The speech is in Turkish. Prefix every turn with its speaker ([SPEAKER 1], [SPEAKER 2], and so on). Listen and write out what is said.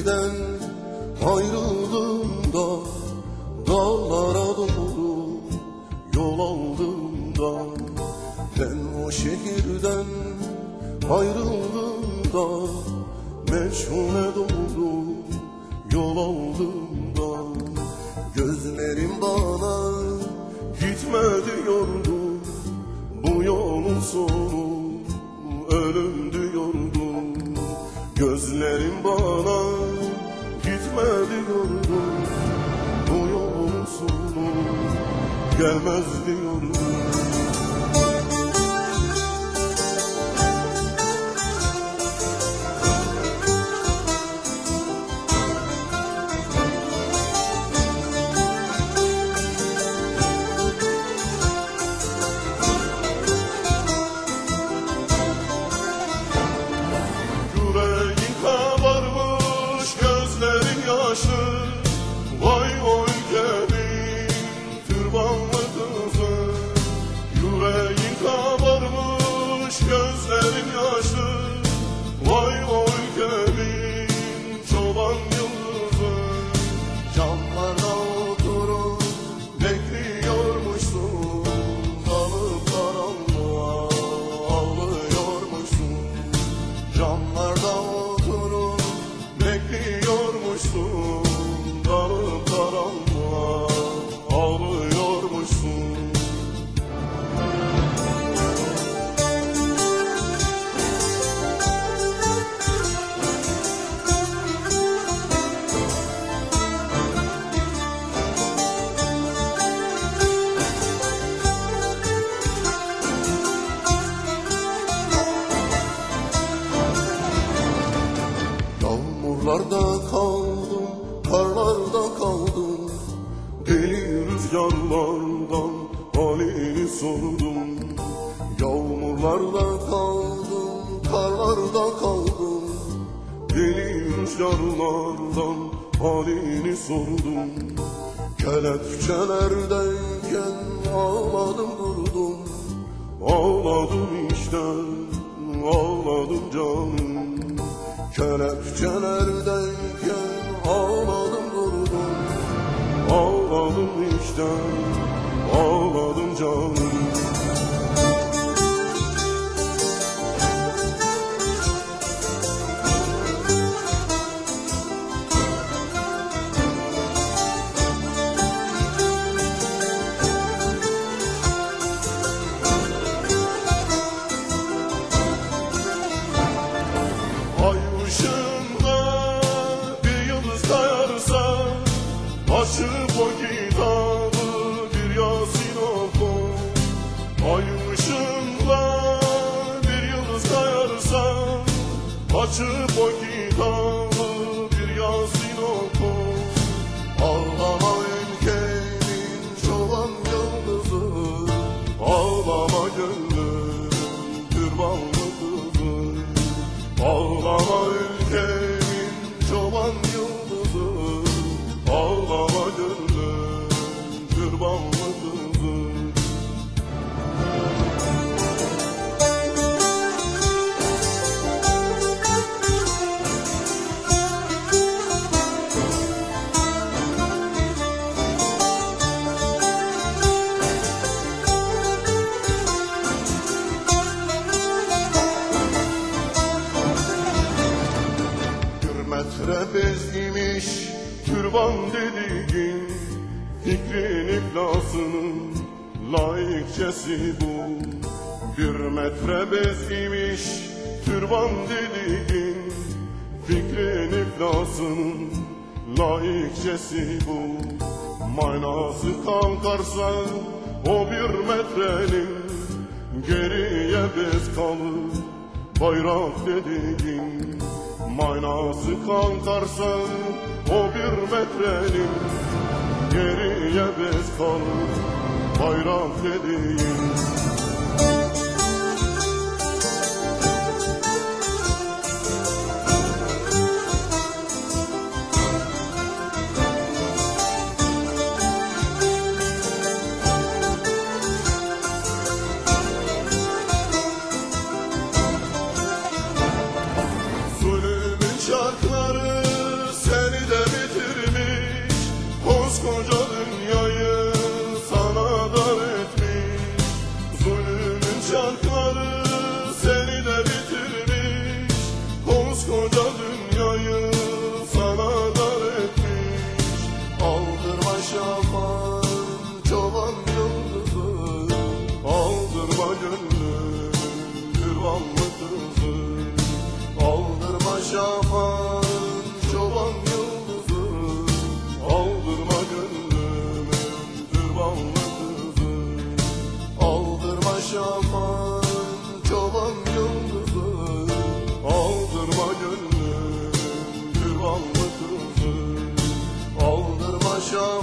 [SPEAKER 1] Birden ayrıldım da Dağlara doğru yol aldım da. Ben o şehirden ayrıldım da Meçhule doğru yol aldım da. Gözlerim bana gitme diyordu Bu yolun sonu ölüm diyordu. Gözlerim bana gelmez diyordu Yağmurlarda kaldım, karlarda kaldım. Deli rüzgarlardan halini sordum. Yağmurlarda kaldım, karlarda kaldım. Deli rüzgarlardan halini sordum. Kelepçelerdeyken ağladım durdum. Ağladım işte, ağladım canım Kelepçelerdeyken ağladım durdum Ağladım işte, ağladım canım Açıp o kitabı türban dediğin Fikrin iflasının layıkçesi bu. Bir metre bez imiş türban dediğin Fikrin iflasının layıkçesi bu. Manası kalkarsa o bir metrenin Geriye bez kalır bayrak dediğin Manası kalkarsa o bir metrenin Geriye bez kalır bayrak dediğin show.